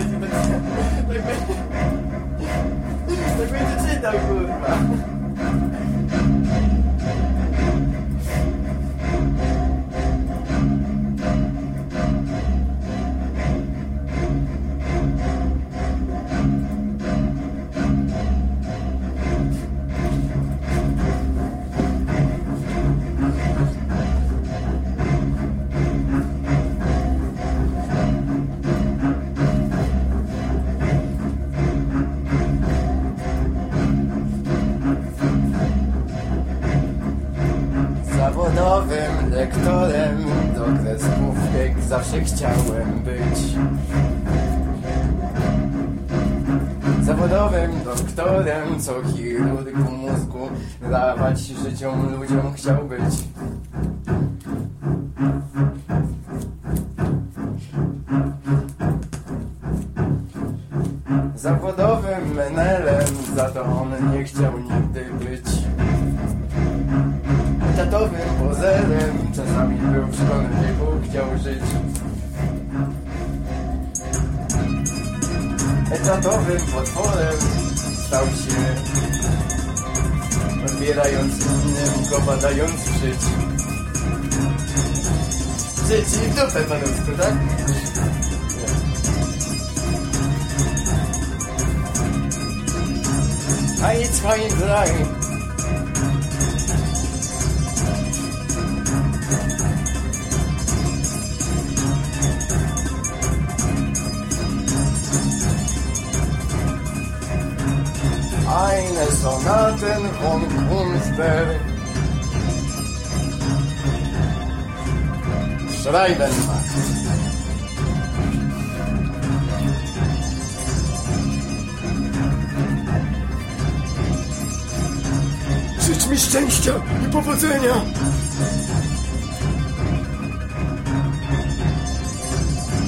like, like, like, like, like, zawsze chciałem być. Zawodowym doktorem, co chirurg mózgu Dawać życiom ludziom chciał być. Zawodowym menelem, za to on nie chciał nigdy być Etatowym pozerem, czasami był w szkolnym wieku, chciał żyć Etatowym potworem stał się Odbierając innym, go badając żyć Żyć i w dupę ludzku, tak? Einwandfrei. Eine Sonaten von Kunstberg. Schreiben macht. Życz mi szczęścia i powodzenia!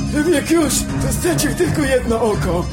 Gdybym jak już, to stracił tylko jedno oko.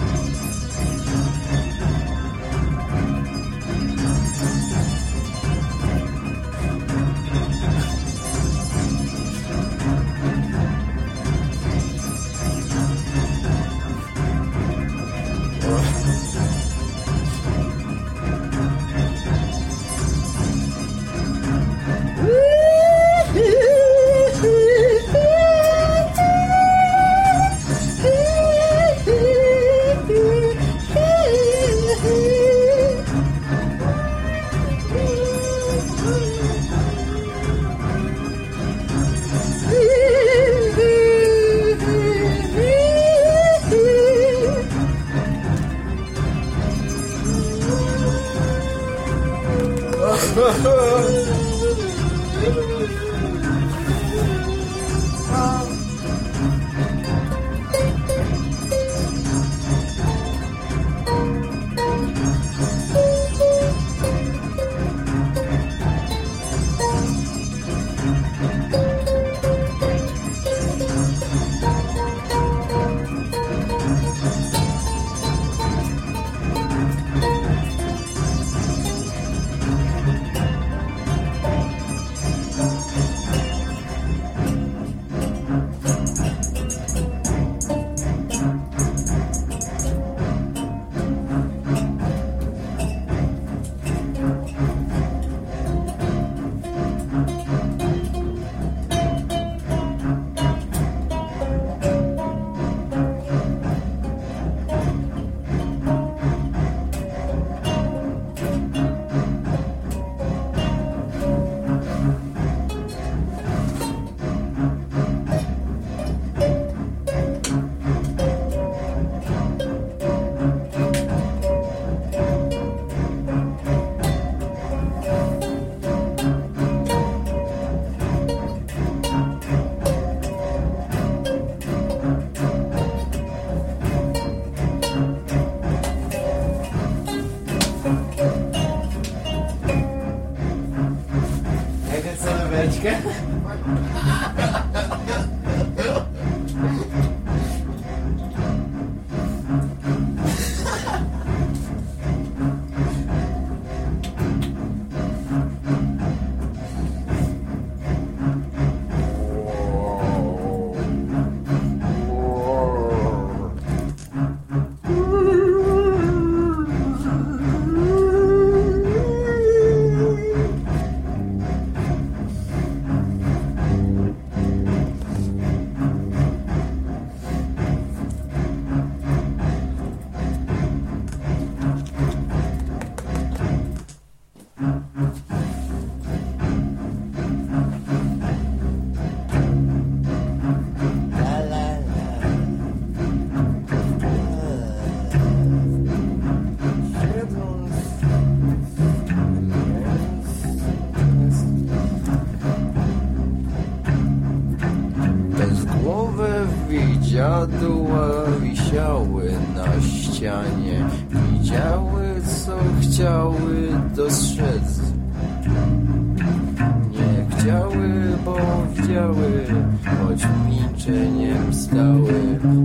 Milczeniem stały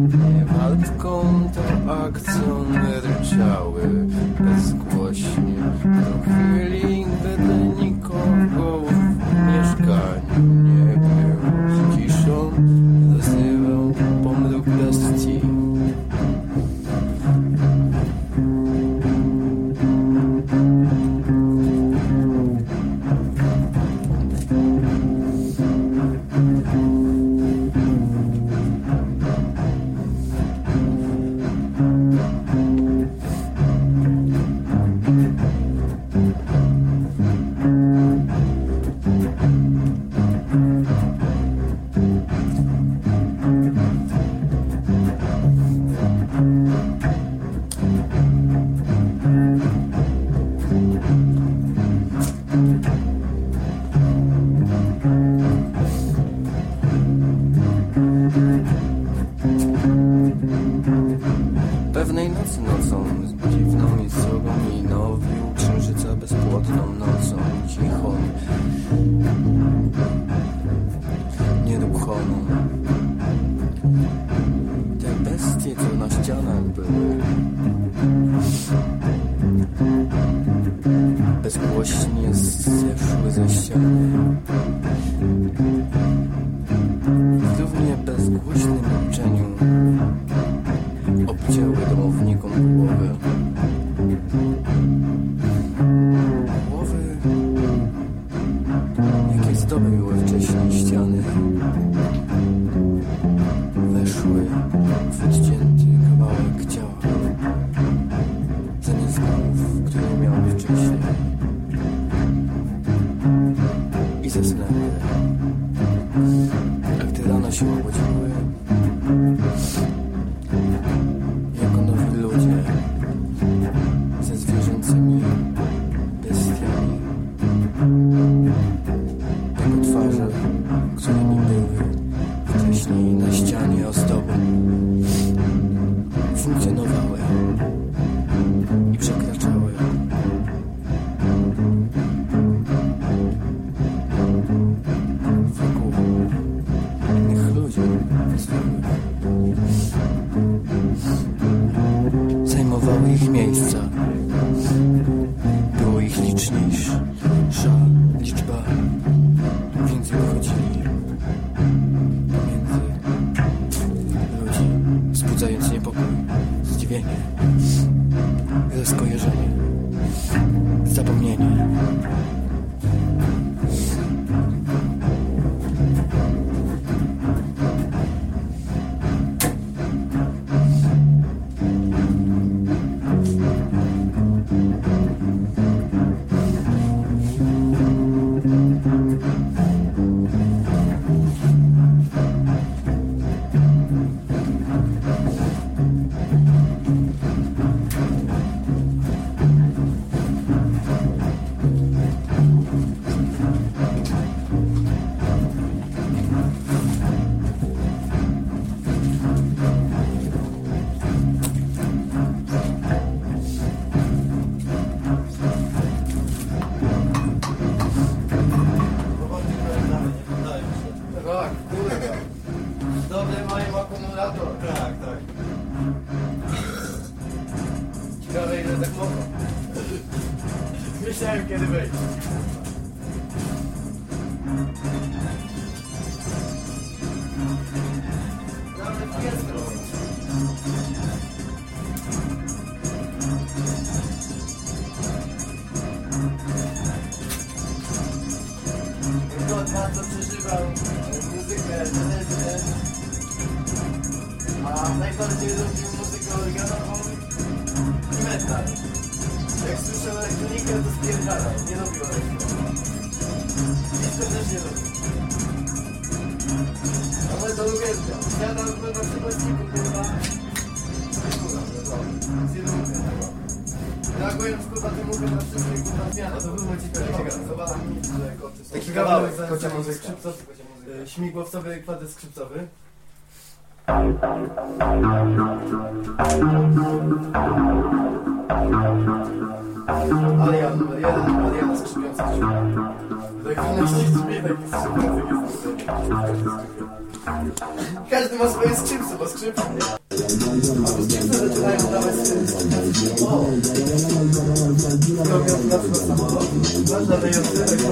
Nie walką to akcją ryczały Bezgłośnie jakie Thank you. Myślałem kiedy. Kto bardzo przeżywał muzykę teledyne, a najbardziej lubił muzykę oryginalną i metal. Jak słyszał elektronikę, to spierdalał, nie lubił elektroniki. Disco też nie lubił. Ale to uwielbiam. Siadam na przykładniku, kurwa. Kurwa, no Zjednujmy tego. Reagując kurwa tym uchem na wszystkie kurwa zmiany. To było ciekawe. Zobacz mi, że koty są. Taki kawałek kocia muzyka. e, śmigłowcowy kwadrat skrzypcowy. Alian numer jeden, Aliana skrzypiąca drzwi. 12 drzwi, takich skrzypiących jest Każdy ma swoje skrzypce, bo skrzypce nie. Albo skrzypce zaczynają dawać O! To miał na przykład samolot, masz nadający, tak.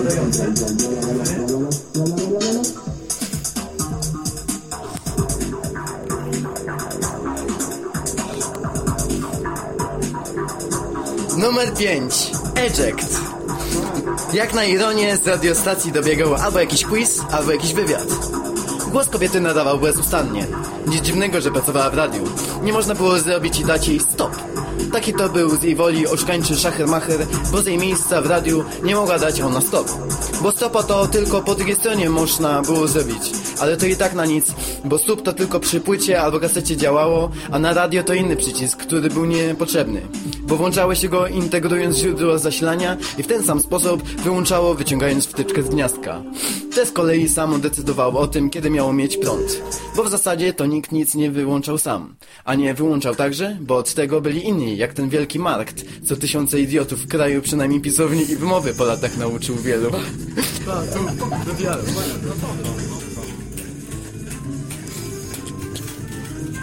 Numer 5. Eject. Jak na ironię z radiostacji dobiegał albo jakiś quiz, albo jakiś wywiad. Głos kobiety nadawał bezustannie. Nic dziwnego, że pracowała w radiu. Nie można było zrobić i dać jej stop. Taki to był z jej woli oszukańczy szachermacher, bo z jej miejsca w radiu nie mogła dać ona stop. Bo stopa to tylko po drugiej stronie można było zrobić. Ale to i tak na nic, bo stop to tylko przy płycie albo kasecie działało, a na radio to inny przycisk, który był niepotrzebny. Bo włączało się go integrując źródło zasilania i w ten sam sposób wyłączało wyciągając wtyczkę z gniazdka. Te z kolei samo decydowało o tym, kiedy miało mieć prąd. Bo w zasadzie to nikt nic nie wyłączał sam. A nie wyłączał także, bo od tego byli inni, jak ten wielki Markt, co tysiące idiotów w kraju przynajmniej pisowni i wymowy po latach nauczył wielu.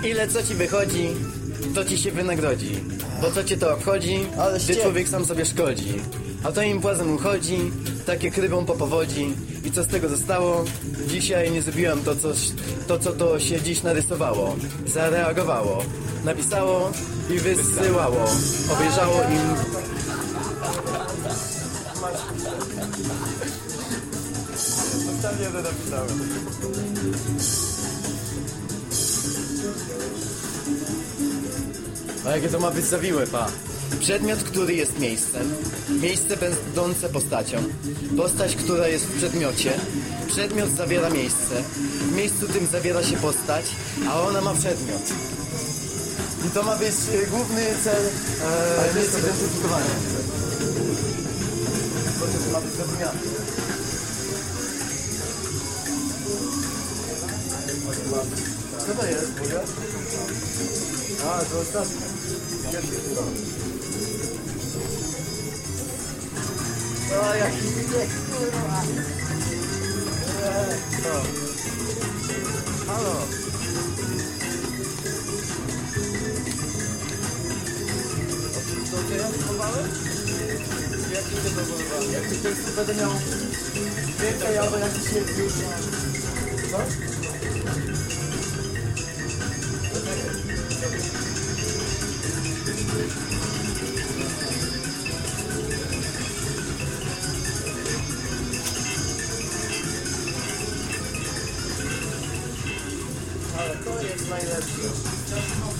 Ile co ci wychodzi, to ci się wynagrodzi. Bo co cię to obchodzi, Ale gdy ściek. człowiek sam sobie szkodzi. A to im płazem uchodzi, takie krywą po powodzi. I co z tego zostało? Dzisiaj nie zrobiłem to, coś, to co to się dziś narysowało. Zareagowało, napisało i wysyłało. Obejrzało im... Ostatnio to napisałem. A jakie to ma być zawiłe, pa? Przedmiot, który jest miejscem. Miejsce będące postacią. Postać, która jest w przedmiocie. Przedmiot zawiera miejsce. W miejscu tym zawiera się postać, a ona ma przedmiot. I to ma być e, główny cel e, miejsca identyfikowania. Proces ma być zrozumiany. Co to jest, Boga? A, to ostatnie. O, jaki bieg, kurwa. Eee? Halo. To ty ja próbowałem? Jak ty to próbowałem? Jak ty to będę miał więcej albo jakiś już... Co? Ale to jest najlepsze.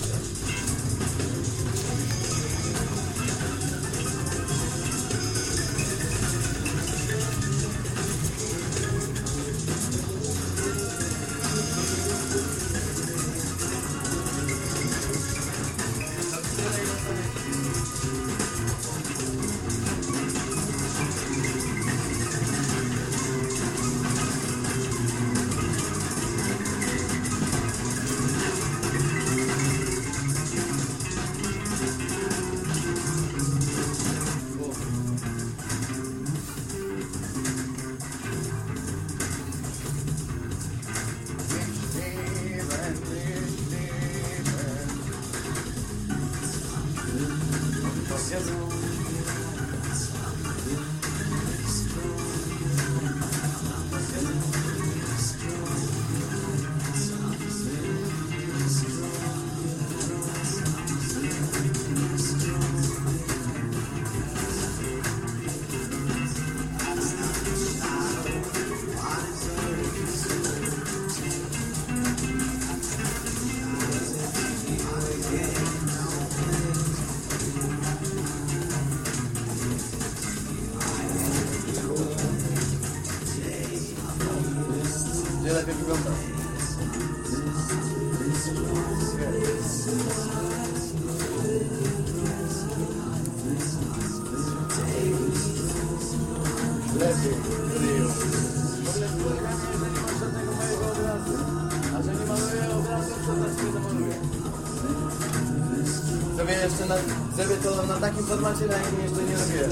Zrobię jeszcze na, zrobię to na takim formacie, na jakim jeszcze nie robiłem.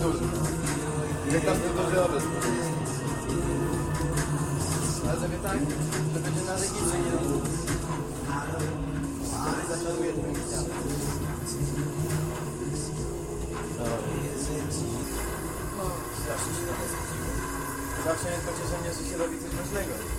Duży. Jak każdy duży obraz. Ale zrobię tak, że będzie na registrze nie robił. Zaczaruję tym ścianę. No, strasznie się na to. Zawsze jest pocieszenie, że się robi coś ważnego.